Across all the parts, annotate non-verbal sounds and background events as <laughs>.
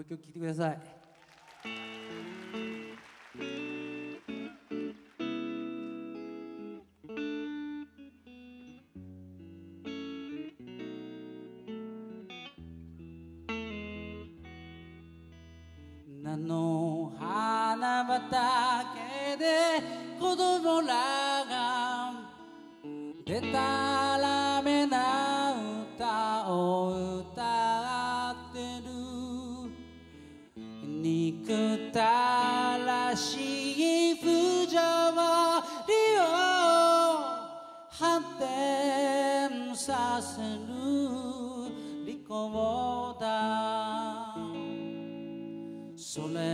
う一曲聴いてください。しい不条理を反転させる利をだ。それ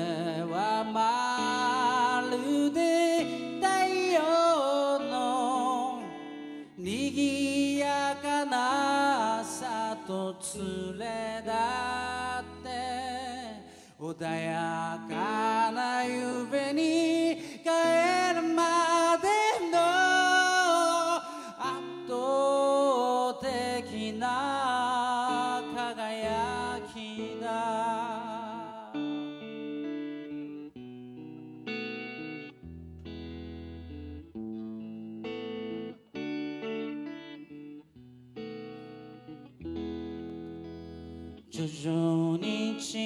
徐々に近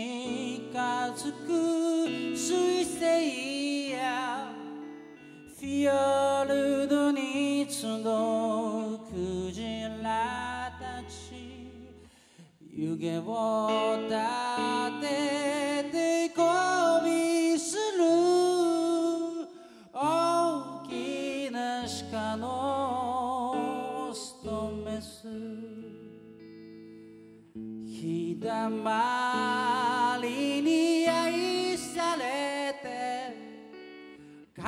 づく水星やフィヨルドに集うクジラたち。湯気を垂黙りに愛されて悲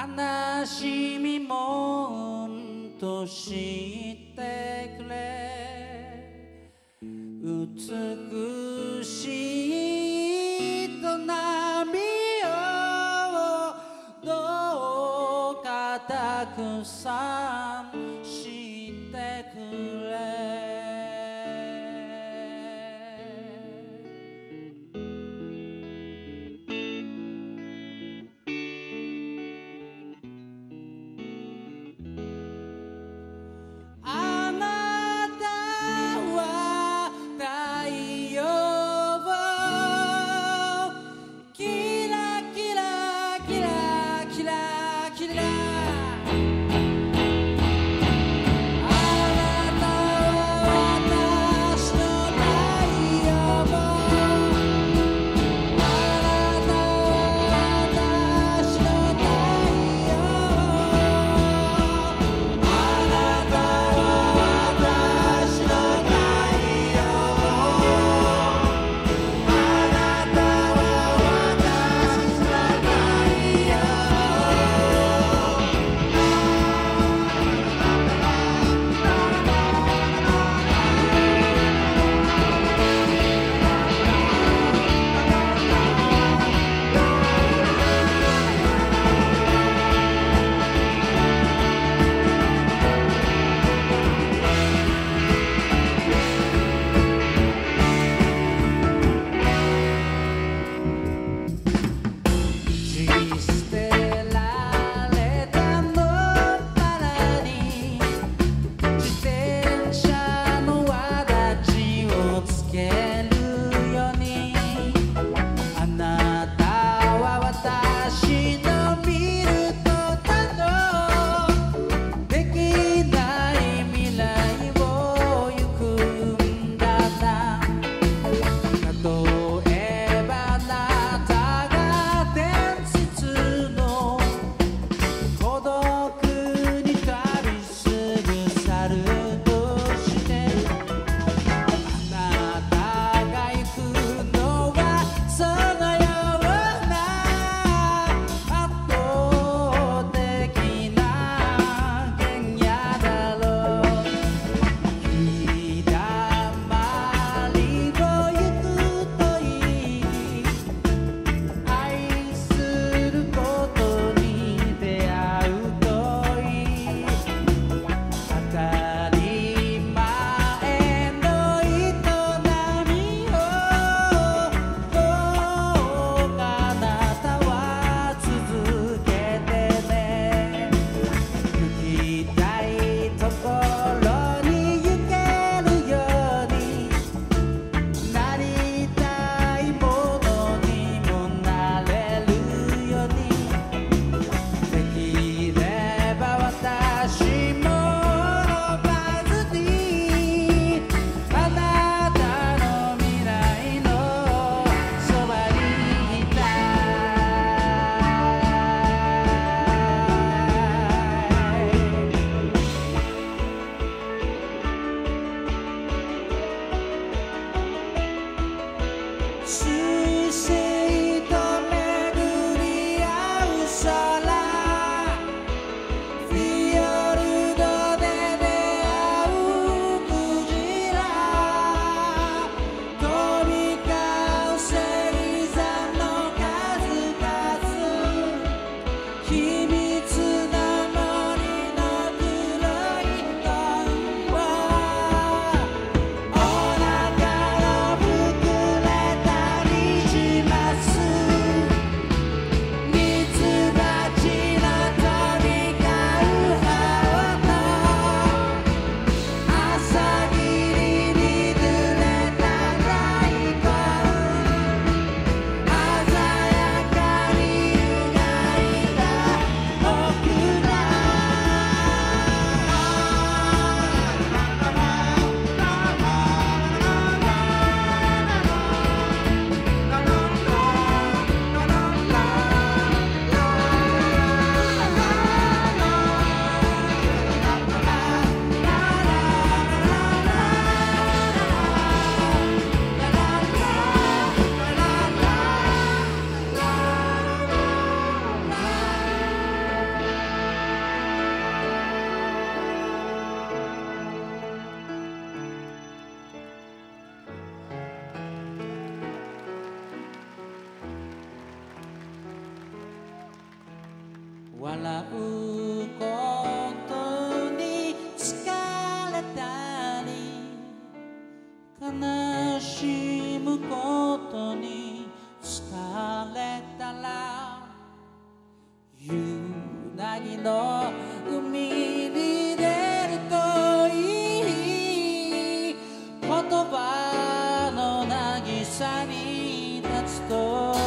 しみもんと知ってくれ美しいと波をどうかたくさん知ってくれ笑うことに疲れたり悲しむことに疲れたら夕凪の海に出るといい。言葉の渚に立つと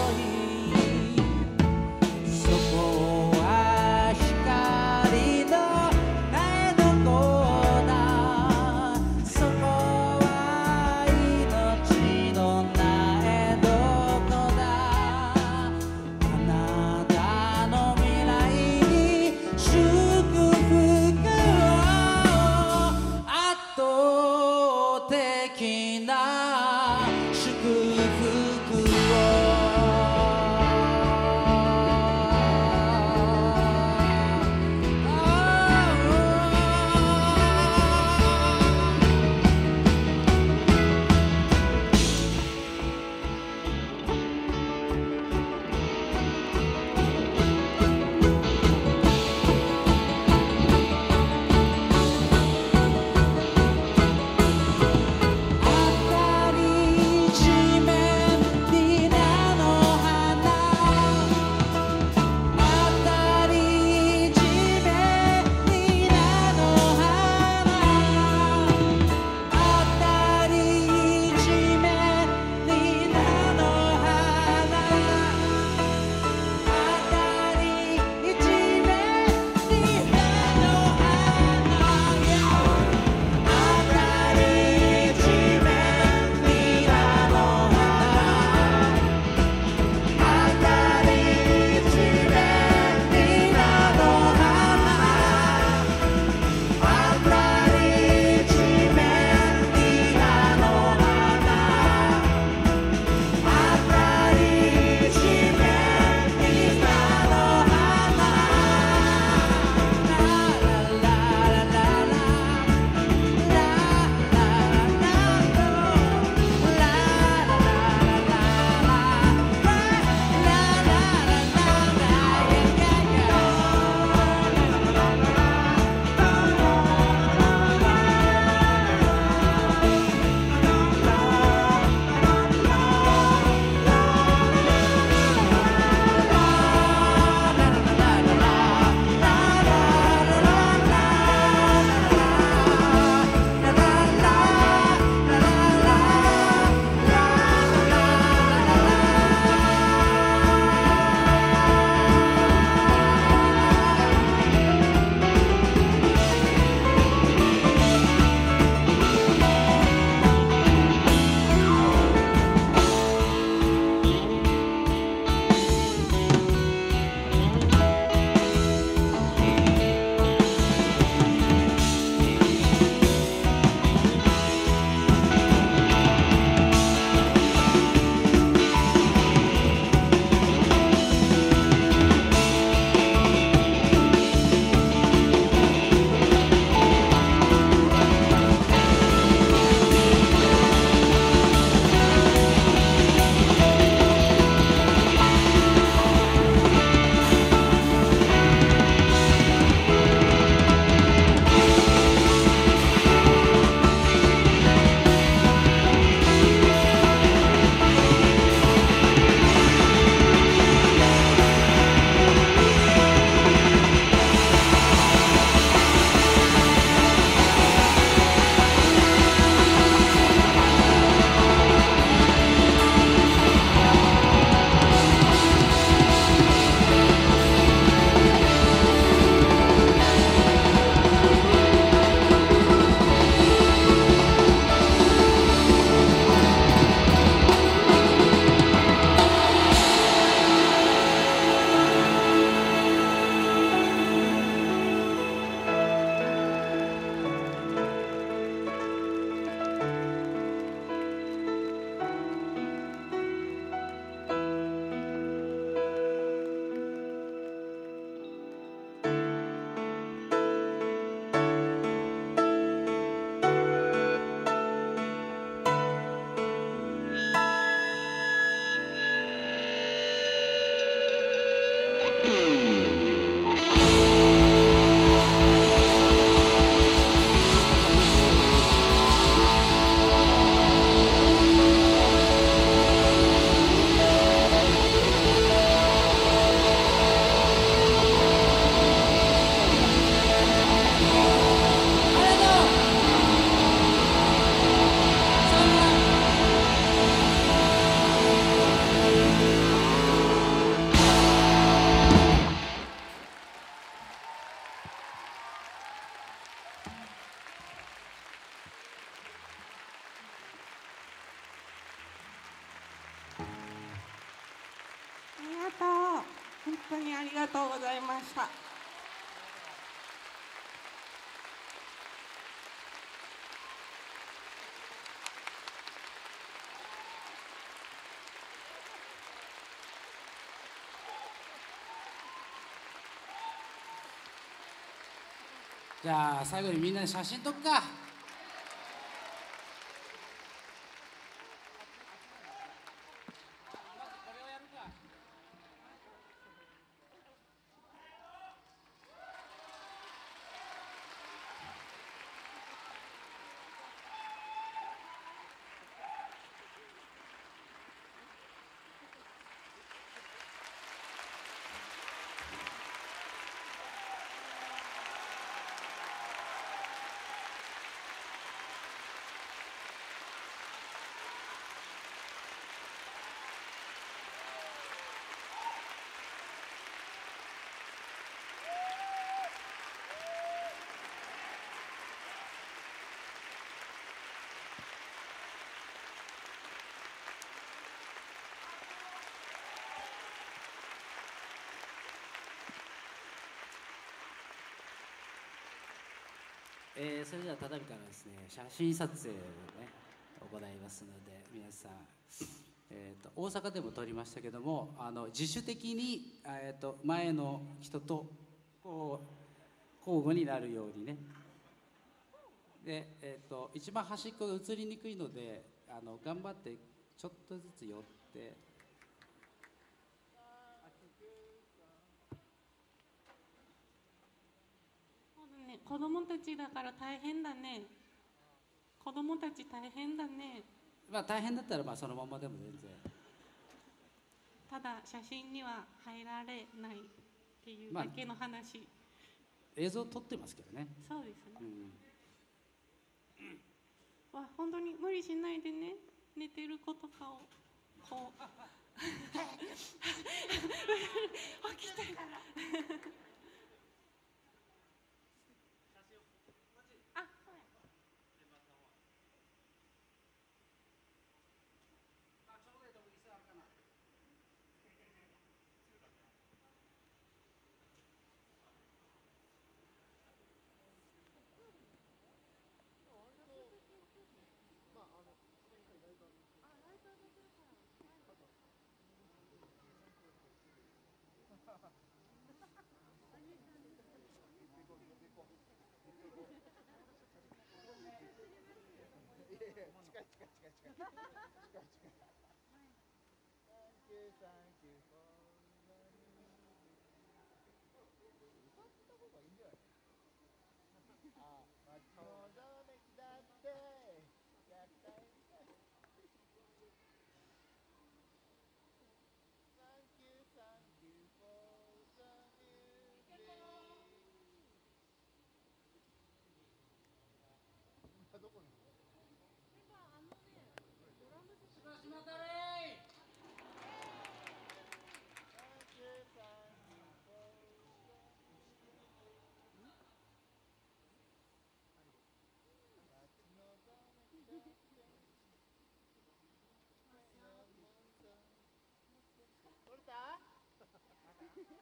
じゃあ最後にみんなで写真撮っか。えーそれではただいまからですね写真撮影をね行いますので皆さん、えー、と大阪でも撮りましたけどもあの自主的に、えー、と前の人とこう交互になるようにねで、えー、と一番端っこが映りにくいのであの頑張ってちょっとずつ寄って。そうだね、子供たちだから大変だね。子供たち大変だね。まあ大変だったらまあそのままでも全然ただ写真には入られないっていうまあだけの話。映像撮ってますけどね、そうですね。うん、わ、本当に無理しないでね。寝てる子とかをこう。<laughs> <laughs> 起きて。Thank you, thank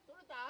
தொழுதா